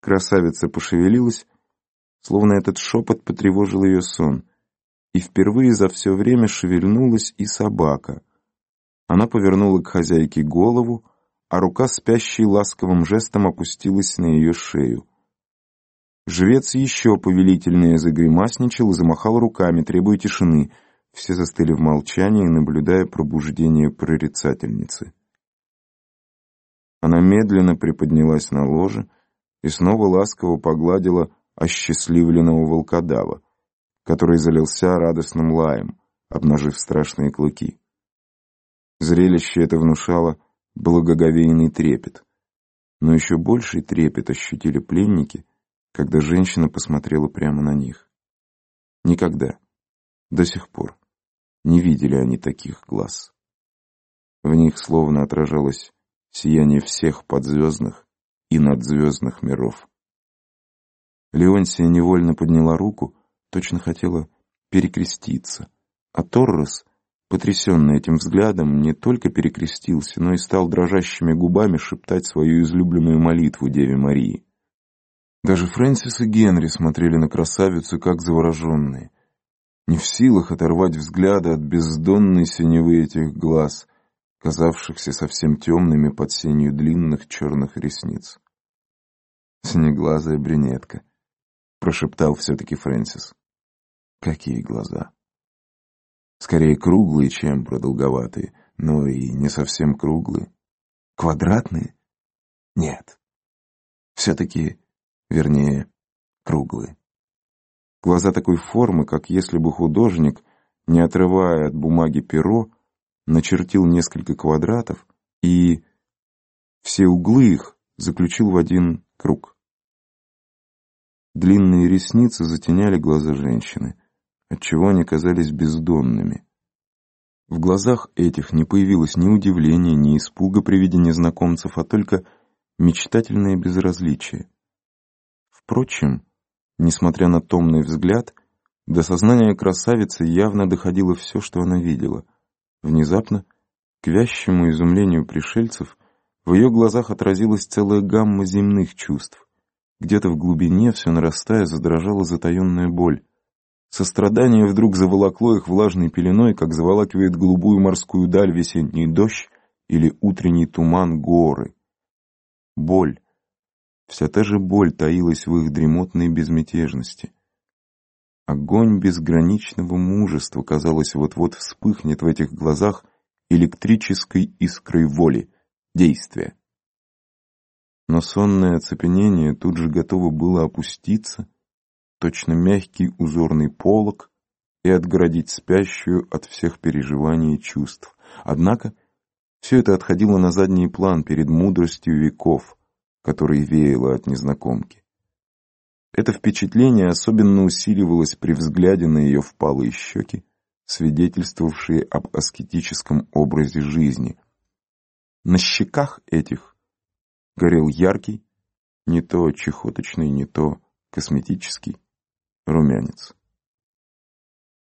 Красавица пошевелилась, словно этот шепот потревожил ее сон, и впервые за все время шевельнулась и собака. Она повернула к хозяйке голову, а рука спящей ласковым жестом опустилась на ее шею. Жрец еще повелительнее загримасничал и замахал руками, требуя тишины. Все застыли в молчании, наблюдая пробуждение прорицательницы. Она медленно приподнялась на ложе и снова ласково погладила осчастливленного волкодава, который залился радостным лаем, обнажив страшные клыки. Зрелище это внушало благоговейный трепет. Но еще больший трепет ощутили пленники, когда женщина посмотрела прямо на них. Никогда, до сих пор, не видели они таких глаз. В них словно отражалось сияние всех подзвездных и надзвездных миров. Леонсия невольно подняла руку, точно хотела перекреститься, а Торрес, потрясенный этим взглядом, не только перекрестился, но и стал дрожащими губами шептать свою излюбленную молитву Деве Марии. Даже Фрэнсис и Генри смотрели на красавицу как завороженные, не в силах оторвать взгляда от бездонной синевы этих глаз, казавшихся совсем темными под сенью длинных черных ресниц. «Синеглазая брюнетка», — прошептал все-таки Фрэнсис. «Какие глаза!» Скорее круглые, чем продолговатые, но и не совсем круглые. Квадратные? Нет. Все-таки, вернее, круглые. Глаза такой формы, как если бы художник, не отрывая от бумаги перо, начертил несколько квадратов и все углы их заключил в один круг. Длинные ресницы затеняли глаза женщины, отчего они казались бездонными. В глазах этих не появилось ни удивления, ни испуга при виде незнакомцев, а только мечтательное безразличие. Впрочем, несмотря на томный взгляд, до сознания красавицы явно доходило все, что она видела — Внезапно, к вящему изумлению пришельцев, в ее глазах отразилась целая гамма земных чувств. Где-то в глубине, все нарастая, задрожала затаенная боль. Сострадание вдруг заволокло их влажной пеленой, как заволакивает голубую морскую даль весенний дождь или утренний туман горы. Боль. Вся та же боль таилась в их дремотной безмятежности. Огонь безграничного мужества, казалось, вот-вот вспыхнет в этих глазах электрической искрой воли, действия. Но сонное оцепенение тут же готово было опуститься, точно мягкий узорный полог, и отгородить спящую от всех переживаний и чувств. Однако все это отходило на задний план перед мудростью веков, которой веяло от незнакомки. Это впечатление особенно усиливалось при взгляде на ее впалые щеки, свидетельствовавшие об аскетическом образе жизни. На щеках этих горел яркий, не то чехоточный, не то косметический румянец.